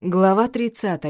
Глава 30.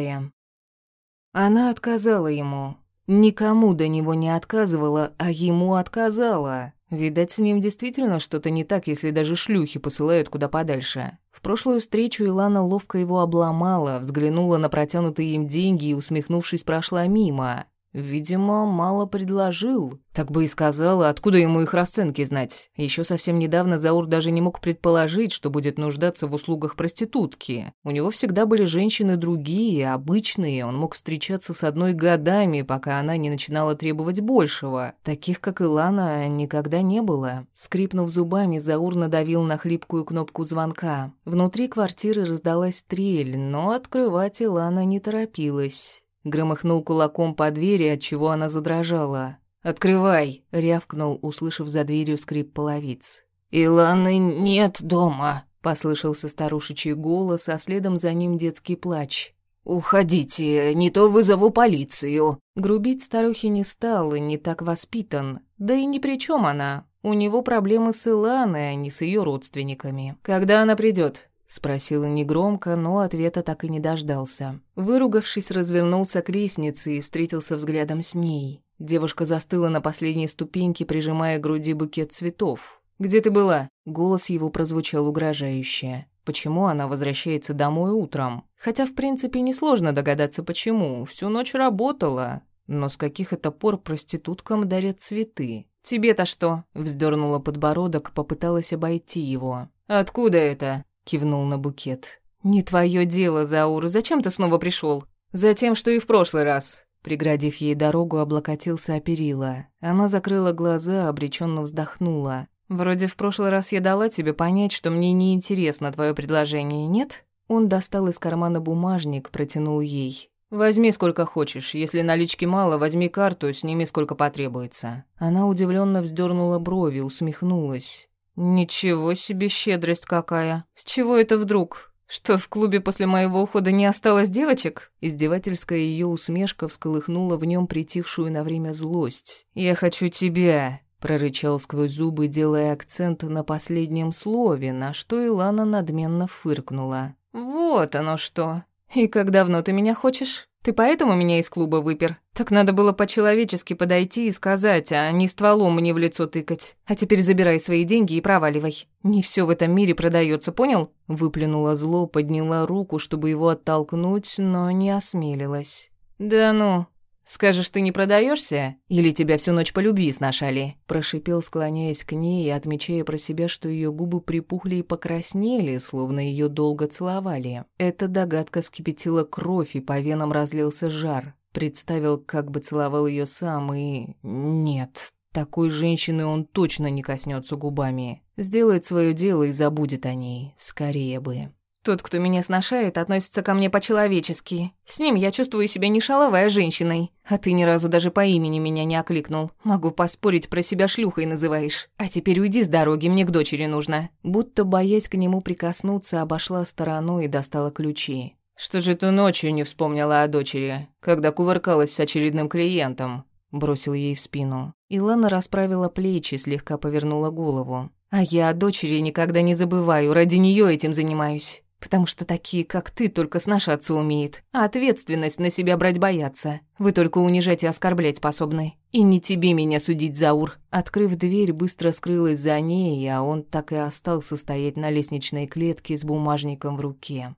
Она отказала ему. Никому до него не отказывала, а ему отказала. Видать, с ним действительно что-то не так, если даже шлюхи посылают куда подальше. В прошлую встречу Илана ловко его обломала, взглянула на протянутые им деньги и, усмехнувшись, прошла мимо. Видимо, мало предложил. Так бы и сказала, откуда ему их расценки знать. Еще совсем недавно Заур даже не мог предположить, что будет нуждаться в услугах проститутки. У него всегда были женщины другие, обычные. Он мог встречаться с одной годами, пока она не начинала требовать большего. Таких, как Илана, никогда не было. Скрипнув зубами, Заур надавил на хлипкую кнопку звонка. Внутри квартиры раздалась трель, но открывать Илана не торопилась. Громыхнул кулаком по двери, от чего она задрожала. «Открывай!» — рявкнул, услышав за дверью скрип половиц. «Иланы нет дома!» — послышался старушечий голос, а следом за ним детский плач. «Уходите, не то вызову полицию!» Грубить старухи не стал и не так воспитан. Да и ни при чем она. У него проблемы с Иланой, а не с ее родственниками. «Когда она придет? Спросил негромко, но ответа так и не дождался. Выругавшись, развернулся к лестнице и встретился взглядом с ней. Девушка застыла на последней ступеньке, прижимая к груди букет цветов. «Где ты была?» Голос его прозвучал угрожающе. Почему она возвращается домой утром? Хотя, в принципе, несложно догадаться, почему. Всю ночь работала. Но с каких это пор проституткам дарят цветы? «Тебе-то что?» Вздернула подбородок, попыталась обойти его. «Откуда это?» Кивнул на букет. «Не твое дело, Заур, зачем ты снова пришел? «Затем, что и в прошлый раз». Преградив ей дорогу, облокотился о перила. Она закрыла глаза, обреченно вздохнула. «Вроде в прошлый раз я дала тебе понять, что мне не интересно твое предложение, нет?» Он достал из кармана бумажник, протянул ей. «Возьми сколько хочешь. Если налички мало, возьми карту, сними сколько потребуется». Она удивленно вздернула брови, усмехнулась. «Ничего себе щедрость какая! С чего это вдруг? Что, в клубе после моего ухода не осталось девочек?» Издевательская ее усмешка всколыхнула в нем притихшую на время злость. «Я хочу тебя!» прорычал сквозь зубы, делая акцент на последнем слове, на что Илана надменно фыркнула. «Вот оно что! И как давно ты меня хочешь?» Ты поэтому меня из клуба выпер? Так надо было по-человечески подойти и сказать, а не стволом мне в лицо тыкать. А теперь забирай свои деньги и проваливай. Не все в этом мире продается, понял? Выплюнула зло, подняла руку, чтобы его оттолкнуть, но не осмелилась. Да ну, «Скажешь, ты не продаешься? Или тебя всю ночь по любви сношали?» Прошипел, склоняясь к ней и отмечая про себя, что ее губы припухли и покраснели, словно ее долго целовали. Эта догадка вскипятила кровь, и по венам разлился жар. Представил, как бы целовал ее сам, и... Нет, такой женщины он точно не коснется губами. Сделает свое дело и забудет о ней. Скорее бы. Тот, кто меня сношает, относится ко мне по-человечески. С ним я чувствую себя не шаловая женщиной. А ты ни разу даже по имени меня не окликнул. Могу поспорить, про себя шлюхой называешь. А теперь уйди с дороги, мне к дочери нужно». Будто, боясь к нему прикоснуться, обошла стороной и достала ключи. «Что же ты ночью не вспомнила о дочери, когда кувыркалась с очередным клиентом?» Бросил ей в спину. Илана расправила плечи, слегка повернула голову. «А я о дочери никогда не забываю, ради нее этим занимаюсь. Потому что такие, как ты, только сношаться умеют, а ответственность на себя брать боятся. Вы только унижать и оскорблять способны. И не тебе меня судить, Заур». Открыв дверь, быстро скрылась за ней, а он так и остался стоять на лестничной клетке с бумажником в руке.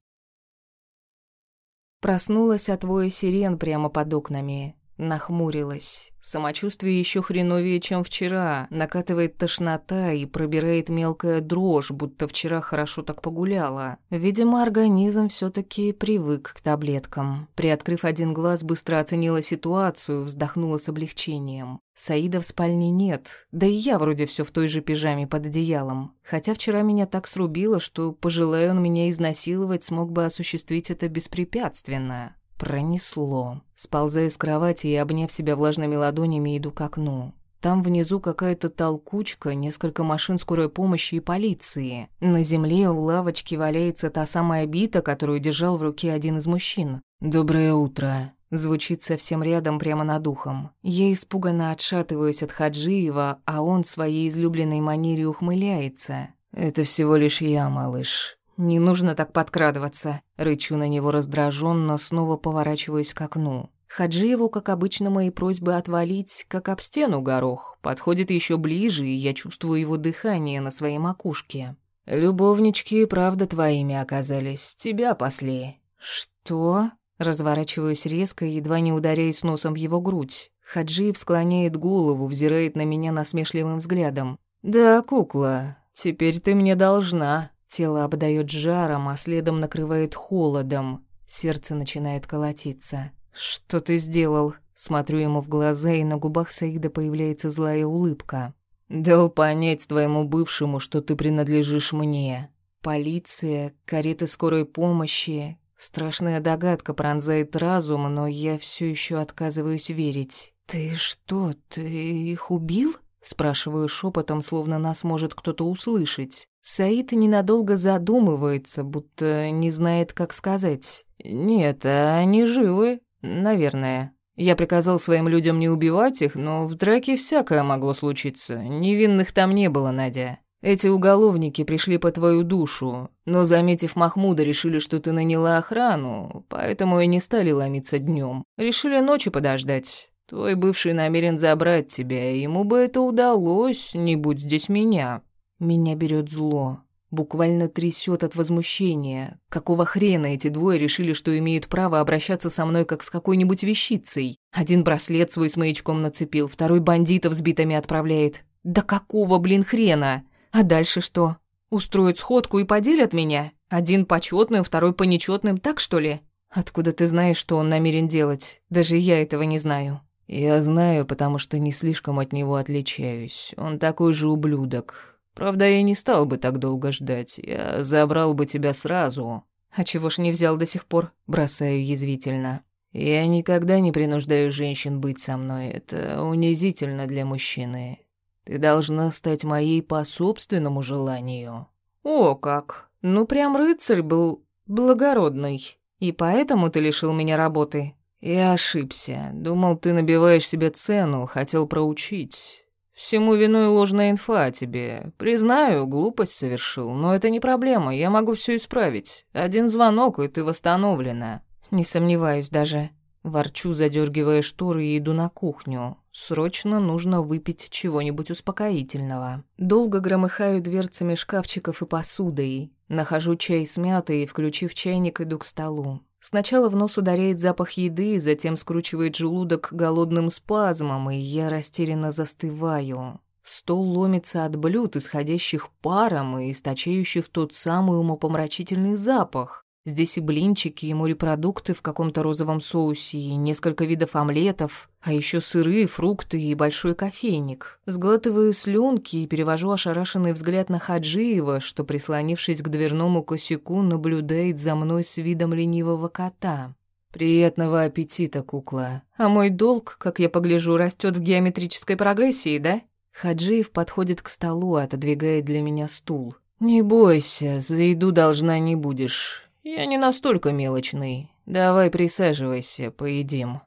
Проснулась от воя сирен прямо под окнами. Нахмурилась. Самочувствие еще хреновее, чем вчера. Накатывает тошнота и пробирает мелкая дрожь, будто вчера хорошо так погуляла. Видимо, организм все таки привык к таблеткам. Приоткрыв один глаз, быстро оценила ситуацию, вздохнула с облегчением. Саида в спальне нет, да и я вроде все в той же пижаме под одеялом. Хотя вчера меня так срубило, что, пожелая он меня изнасиловать, смог бы осуществить это беспрепятственно. Пронесло. Сползаю с кровати и, обняв себя влажными ладонями, иду к окну. Там внизу какая-то толкучка, несколько машин скорой помощи и полиции. На земле у лавочки валяется та самая бита, которую держал в руке один из мужчин. «Доброе утро», Звучит совсем рядом, прямо над ухом. Я испуганно отшатываюсь от Хаджиева, а он своей излюбленной манере ухмыляется. «Это всего лишь я, малыш. Не нужно так подкрадываться. Рычу на него раздраженно, снова поворачиваюсь к окну. Хаджиеву, как обычно, мои просьбы отвалить, как об стену горох, подходит еще ближе, и я чувствую его дыхание на своей макушке. «Любовнички правда твоими оказались, тебя пасли». «Что?» Разворачиваюсь резко и едва не ударяюсь носом в его грудь. Хаджиев склоняет голову, взирает на меня насмешливым взглядом. «Да, кукла, теперь ты мне должна». Тело обдает жаром, а следом накрывает холодом. Сердце начинает колотиться. «Что ты сделал?» Смотрю ему в глаза, и на губах Саида появляется злая улыбка. «Дал понять твоему бывшему, что ты принадлежишь мне». Полиция, кареты скорой помощи. Страшная догадка пронзает разум, но я все еще отказываюсь верить. «Ты что, ты их убил?» Спрашиваю шепотом, словно нас может кто-то услышать. Саид ненадолго задумывается, будто не знает, как сказать. «Нет, они живы. Наверное. Я приказал своим людям не убивать их, но в драке всякое могло случиться. Невинных там не было, Надя. Эти уголовники пришли по твою душу, но, заметив Махмуда, решили, что ты наняла охрану, поэтому и не стали ломиться днем. Решили ночью подождать. Твой бывший намерен забрать тебя, и ему бы это удалось, не будь здесь меня. Меня берет зло. Буквально трясет от возмущения. Какого хрена эти двое решили, что имеют право обращаться со мной как с какой-нибудь вещицей? Один браслет свой с маячком нацепил, второй бандитов с битами отправляет. Да какого, блин, хрена? А дальше что? Устроят сходку и поделят меня? Один почетным, второй по нечетным, так что ли? Откуда ты знаешь, что он намерен делать? Даже я этого не знаю. Я знаю, потому что не слишком от него отличаюсь. Он такой же ублюдок. Правда, я не стал бы так долго ждать. Я забрал бы тебя сразу. А чего ж не взял до сих пор? Бросаю язвительно. Я никогда не принуждаю женщин быть со мной. Это унизительно для мужчины. Ты должна стать моей по собственному желанию. О, как. Ну прям рыцарь был благородный. И поэтому ты лишил меня работы. Я ошибся. Думал, ты набиваешь себе цену, хотел проучить. Всему виной ложная инфа о тебе. Признаю, глупость совершил, но это не проблема, я могу все исправить. Один звонок, и ты восстановлена. Не сомневаюсь даже. Ворчу, задергивая шторы, и иду на кухню. Срочно нужно выпить чего-нибудь успокоительного. Долго громыхаю дверцами шкафчиков и посудой. Нахожу чай с мятой и, включив чайник, иду к столу. Сначала в нос ударяет запах еды, затем скручивает желудок голодным спазмом, и я растерянно застываю. Стол ломится от блюд, исходящих паром и источающих тот самый умопомрачительный запах. Здесь и блинчики, и морепродукты в каком-то розовом соусе, и несколько видов омлетов, а еще сыры, фрукты и большой кофейник. Сглатываю слюнки и перевожу ошарашенный взгляд на Хаджиева, что, прислонившись к дверному косяку, наблюдает за мной с видом ленивого кота. «Приятного аппетита, кукла. А мой долг, как я погляжу, растет в геометрической прогрессии, да?» Хаджиев подходит к столу, отодвигает для меня стул. «Не бойся, за еду должна не будешь. Я не настолько мелочный. Давай присаживайся, поедим.